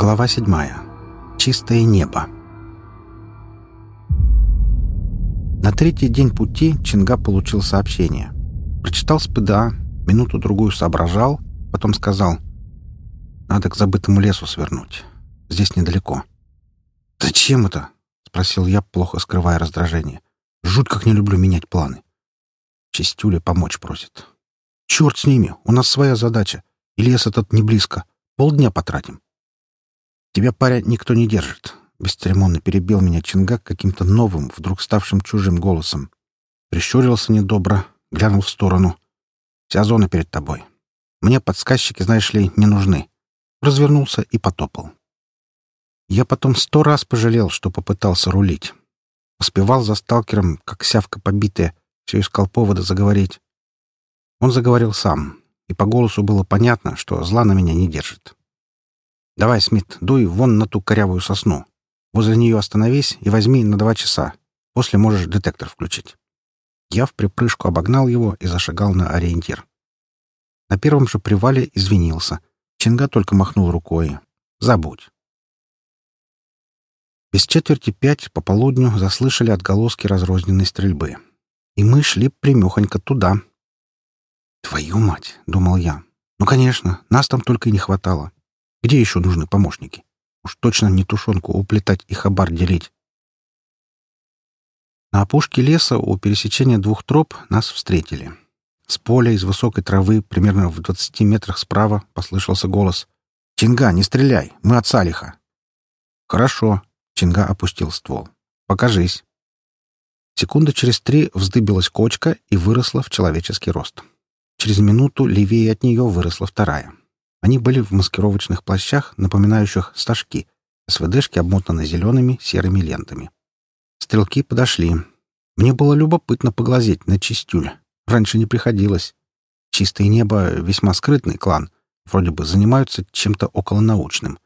Глава седьмая. Чистое небо. На третий день пути Чинга получил сообщение. Прочитал с ПДА, минуту-другую соображал, потом сказал «Надо к забытому лесу свернуть. Здесь недалеко». «Зачем это?» — спросил я, плохо скрывая раздражение. «Жуть как не люблю менять планы». Чистюля помочь просит. «Черт с ними! У нас своя задача. И лес этот не близко. Полдня потратим». «Тебя, паря, никто не держит», — бесцеремонно перебил меня Чингак каким-то новым, вдруг ставшим чужим голосом. Прищурился недобро, глянул в сторону. «Вся зона перед тобой. Мне подсказчики, знаешь ли, не нужны». Развернулся и потопал. Я потом сто раз пожалел, что попытался рулить. Успевал за сталкером, как сявка побитая, все искал повода заговорить. Он заговорил сам, и по голосу было понятно, что зла на меня не держит. «Давай, Смит, дуй вон на ту корявую сосну. Возле нее остановись и возьми на два часа. После можешь детектор включить». Я в припрыжку обогнал его и зашагал на ориентир. На первом же привале извинился. Чинга только махнул рукой. «Забудь». Без четверти пять по полудню заслышали отголоски разрозненной стрельбы. И мы шли примехонько туда. «Твою мать!» — думал я. «Ну, конечно, нас там только и не хватало. Где еще нужны помощники? Уж точно не тушенку уплетать и хабар делить. На опушке леса у пересечения двух троп нас встретили. С поля из высокой травы, примерно в двадцати метрах справа, послышался голос. «Чинга, не стреляй! Мы от Салиха!» «Хорошо!» — Чинга опустил ствол. «Покажись!» Секунды через три вздыбилась кочка и выросла в человеческий рост. Через минуту левее от нее выросла вторая. Они были в маскировочных плащах, напоминающих стажки. СВДшки обмотаны зелеными серыми лентами. Стрелки подошли. Мне было любопытно поглазеть на чистюль. Раньше не приходилось. Чистое небо — весьма скрытный клан. Вроде бы занимаются чем-то околонаучным.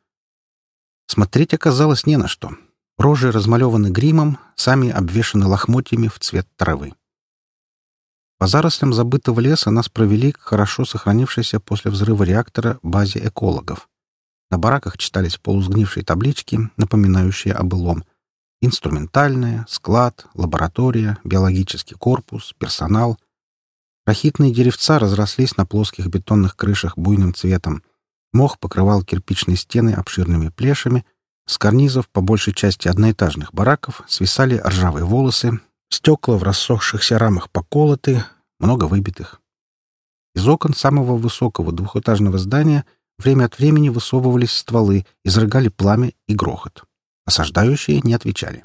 Смотреть оказалось не на что. Рожи размалеваны гримом, сами обвешаны лохмотьями в цвет травы. По зарослям забытого леса нас провели к хорошо сохранившейся после взрыва реактора базе экологов. На бараках читались полусгнившие таблички, напоминающие о былом. Инструментальная, склад, лаборатория, биологический корпус, персонал. Рахитные деревца разрослись на плоских бетонных крышах буйным цветом. Мох покрывал кирпичные стены обширными плешами. С карнизов по большей части одноэтажных бараков свисали ржавые волосы, Стекла в рассохшихся рамах поколоты, много выбитых. Из окон самого высокого двухэтажного здания время от времени высовывались стволы, изрыгали пламя и грохот. Осаждающие не отвечали.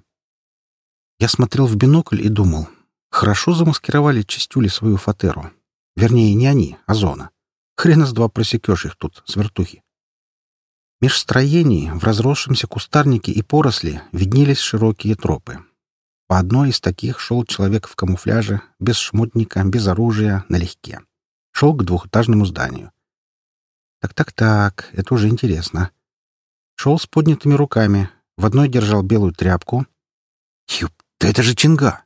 Я смотрел в бинокль и думал, хорошо замаскировали частюли свою фатеру. Вернее, не они, а зона. Хрена с два просекешь их тут, свертухи. Меж строений в разросшемся кустарнике и поросли виднелись широкие тропы. По одной из таких шел человек в камуфляже, без шмотника, без оружия, налегке. Шел к двухэтажному зданию. Так-так-так, это уже интересно. Шел с поднятыми руками. В одной держал белую тряпку. Юп, да это же Чинга!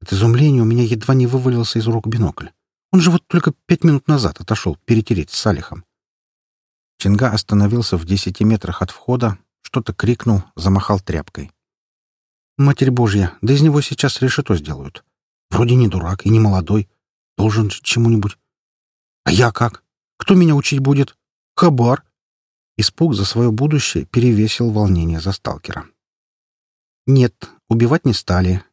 От изумления у меня едва не вывалился из рук бинокль. Он же вот только пять минут назад отошел перетереть с Салихом. Чинга остановился в десяти метрах от входа, что-то крикнул, замахал тряпкой. Матерь Божья, да из него сейчас решето сделают. Вроде не дурак и не молодой. Должен же чему-нибудь. А я как? Кто меня учить будет? Хабар. Испуг за свое будущее перевесил волнение за сталкера. Нет, убивать не стали.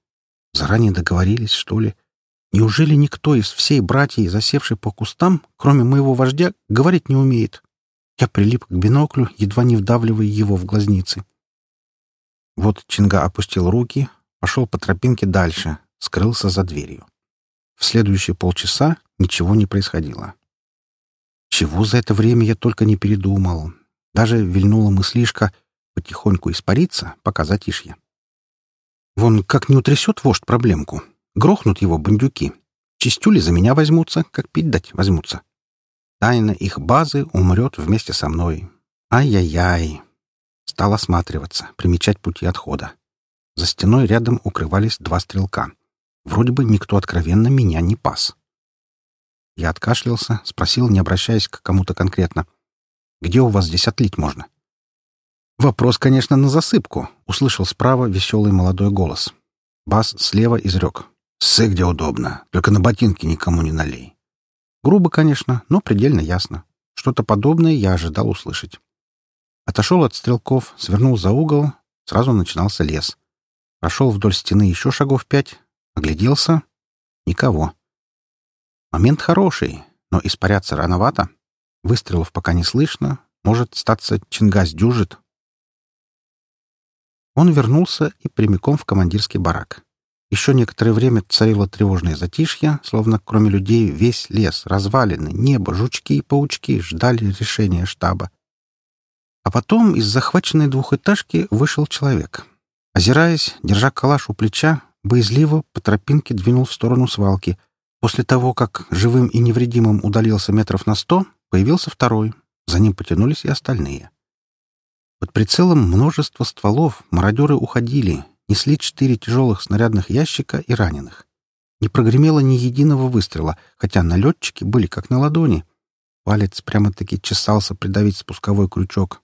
Заранее договорились, что ли? Неужели никто из всей братьей, засевшей по кустам, кроме моего вождя, говорить не умеет? Я прилип к биноклю, едва не вдавливая его в глазницы. Вот Чинга опустил руки, пошел по тропинке дальше, скрылся за дверью. В следующие полчаса ничего не происходило. Чего за это время я только не передумал. Даже вильнула мыслишка потихоньку испариться, пока затишье. Вон как не утрясет вождь проблемку. Грохнут его бандюки. Чистюли за меня возьмутся, как пить дать возьмутся. Тайна их базы умрет вместе со мной. Ай-яй-яй. Стал осматриваться, примечать пути отхода. За стеной рядом укрывались два стрелка. Вроде бы никто откровенно меня не пас. Я откашлялся, спросил, не обращаясь к кому-то конкретно. «Где у вас здесь отлить можно?» «Вопрос, конечно, на засыпку», — услышал справа веселый молодой голос. Бас слева изрек. «Ссы где удобно, только на ботинки никому не налей». Грубо, конечно, но предельно ясно. Что-то подобное я ожидал услышать. Отошел от стрелков, свернул за угол, сразу начинался лес. Прошел вдоль стены еще шагов пять, огляделся — никого. Момент хороший, но испаряться рановато. Выстрелов пока не слышно, может, статься Чингас дюжит. Он вернулся и прямиком в командирский барак. Еще некоторое время царило тревожное затишье, словно кроме людей весь лес, развалины, небо, жучки и паучки ждали решения штаба. А потом из захваченной двухэтажки вышел человек. Озираясь, держа калаш у плеча, боязливо по тропинке двинул в сторону свалки. После того, как живым и невредимым удалился метров на сто, появился второй. За ним потянулись и остальные. Под прицелом множества стволов мародеры уходили, несли четыре тяжелых снарядных ящика и раненых. Не прогремело ни единого выстрела, хотя налетчики были как на ладони. Палец прямо-таки чесался придавить спусковой крючок.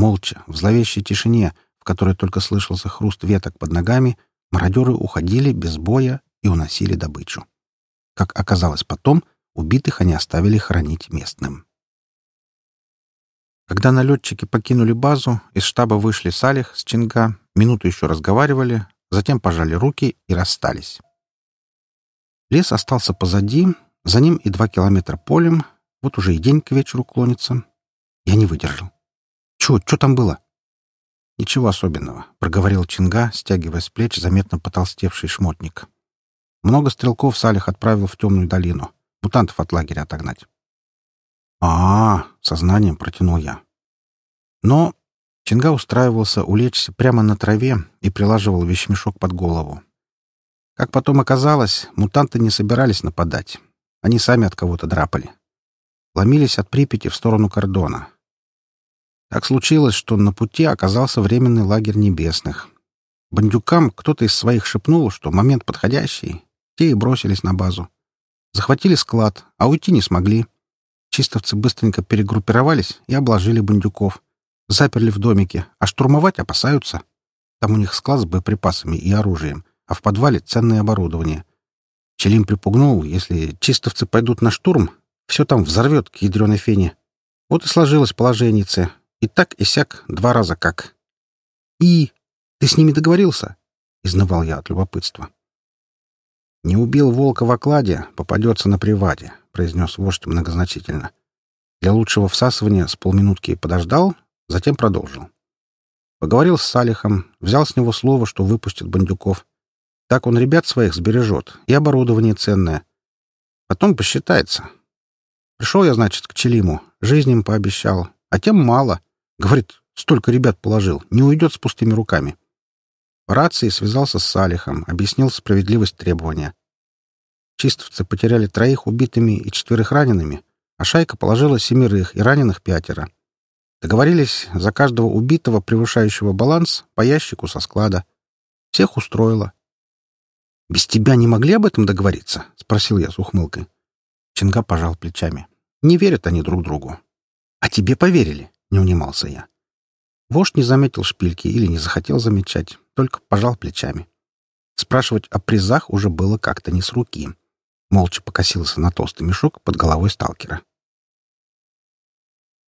Молча, в зловещей тишине, в которой только слышался хруст веток под ногами, мародеры уходили без боя и уносили добычу. Как оказалось потом, убитых они оставили хранить местным. Когда налетчики покинули базу, из штаба вышли Салих с Чинга, минуту еще разговаривали, затем пожали руки и расстались. Лес остался позади, за ним и два километра полем, вот уже и день к вечеру клонится. Я не выдержал. Чё, чё там было? Ничего особенного, проговорил Чинга, стягивая с плеч заметно потолстевший шмотник. Много стрелков Салих отправил в темную долину. Мутантов от лагеря отогнать. А, -а, -а сознанием протянул я. Но Чинга устраивался улечься прямо на траве и прилаживал вещмешок под голову. Как потом оказалось, мутанты не собирались нападать. Они сами от кого-то драпали. Ломились от Припяти в сторону кордона. Так случилось, что на пути оказался временный лагерь небесных. Бандюкам кто-то из своих шепнул, что момент подходящий. Те и бросились на базу. Захватили склад, а уйти не смогли. Чистовцы быстренько перегруппировались и обложили бандюков. Заперли в домике, а штурмовать опасаются. Там у них склад с боеприпасами и оружием, а в подвале ценное оборудование. Челим припугнул, если чистовцы пойдут на штурм, все там взорвет к ядреной фене. Вот и сложилось положение. И так, и сяк, два раза как. «И? Ты с ними договорился?» — изнывал я от любопытства. «Не убил волка в окладе, попадется на приваде», — произнес вождь многозначительно. Для лучшего всасывания с полминутки подождал, затем продолжил. Поговорил с Салихом, взял с него слово, что выпустит бандюков. Так он ребят своих сбережет, и оборудование ценное. Потом посчитается. Пришел я, значит, к Челиму, жизнь им пообещал, а тем мало. Говорит, столько ребят положил, не уйдет с пустыми руками. По рации связался с Салихом, объяснил справедливость требования. Чистовцы потеряли троих убитыми и четверых ранеными, а шайка положила семерых и раненых пятеро. Договорились за каждого убитого, превышающего баланс, по ящику со склада. Всех устроило. «Без тебя не могли об этом договориться?» — спросил я с ухмылкой. Чинга пожал плечами. «Не верят они друг другу». «А тебе поверили?» — не унимался я. Вождь не заметил шпильки или не захотел замечать, только пожал плечами. Спрашивать о призах уже было как-то не с руки. Молча покосился на толстый мешок под головой сталкера.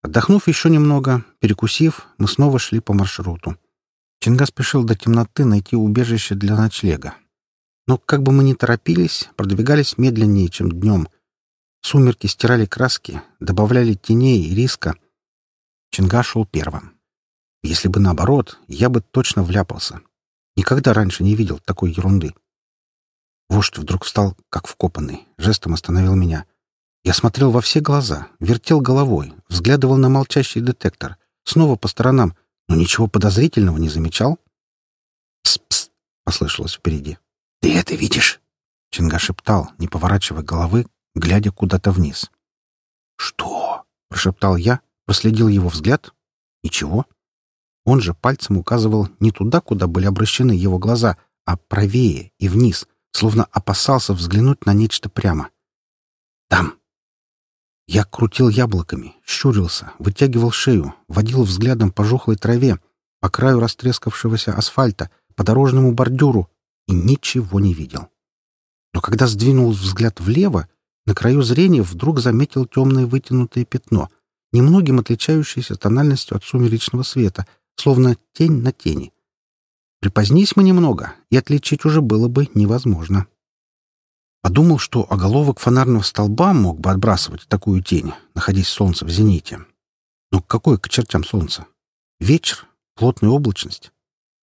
Отдохнув еще немного, перекусив, мы снова шли по маршруту. Чинга спешил до темноты найти убежище для ночлега. Но как бы мы ни торопились, продвигались медленнее, чем днем. Сумерки стирали краски, добавляли теней и риска, Чинга шел первым. Если бы наоборот, я бы точно вляпался. Никогда раньше не видел такой ерунды. Вождь вдруг встал, как вкопанный, жестом остановил меня. Я смотрел во все глаза, вертел головой, взглядывал на молчащий детектор, снова по сторонам, но ничего подозрительного не замечал. «Пс-пс!» — послышалось впереди. «Ты это видишь?» — Чинга шептал, не поворачивая головы, глядя куда-то вниз. «Что?» — прошептал я, Проследил его взгляд. Ничего. Он же пальцем указывал не туда, куда были обращены его глаза, а правее и вниз, словно опасался взглянуть на нечто прямо. «Там!» Я крутил яблоками, щурился, вытягивал шею, водил взглядом по жухлой траве, по краю растрескавшегося асфальта, по дорожному бордюру и ничего не видел. Но когда сдвинул взгляд влево, на краю зрения вдруг заметил темное вытянутое пятно, немногим отличающееся тональностью от сумеречного света, словно тень на тени. Припозднись мы немного, и отличить уже было бы невозможно. Подумал, что оголовок фонарного столба мог бы отбрасывать такую тень, находясь солнце в зените. Но какое к чертям солнце? Вечер, плотная облачность.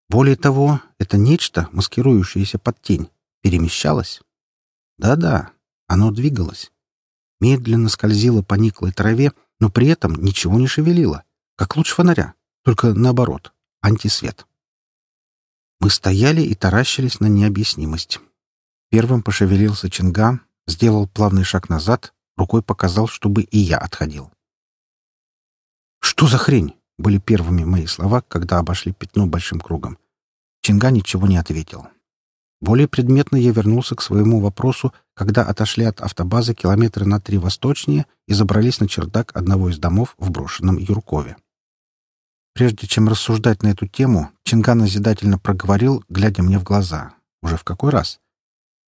Более того, это нечто, маскирующееся под тень, перемещалось. Да-да, оно двигалось. Медленно скользило по никлой траве, но при этом ничего не шевелило, как луч фонаря, только наоборот, антисвет. Мы стояли и таращились на необъяснимость. Первым пошевелился Чинга, сделал плавный шаг назад, рукой показал, чтобы и я отходил. «Что за хрень?» — были первыми мои слова, когда обошли пятно большим кругом. Чинга ничего не ответил. Более предметно я вернулся к своему вопросу, когда отошли от автобазы километры на три восточнее и забрались на чердак одного из домов в брошенном Юркове. Прежде чем рассуждать на эту тему, Чинга назидательно проговорил, глядя мне в глаза. Уже в какой раз?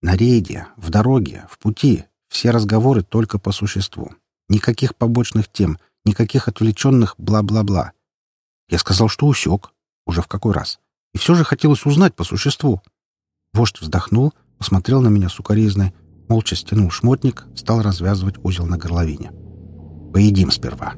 На рейде, в дороге, в пути. Все разговоры только по существу. Никаких побочных тем, никаких отвлеченных бла-бла-бла. Я сказал, что усек. Уже в какой раз? И все же хотелось узнать по существу. Вождь вздохнул, посмотрел на меня сукоризной, молча стянул шмотник, стал развязывать узел на горловине. «Поедим сперва»,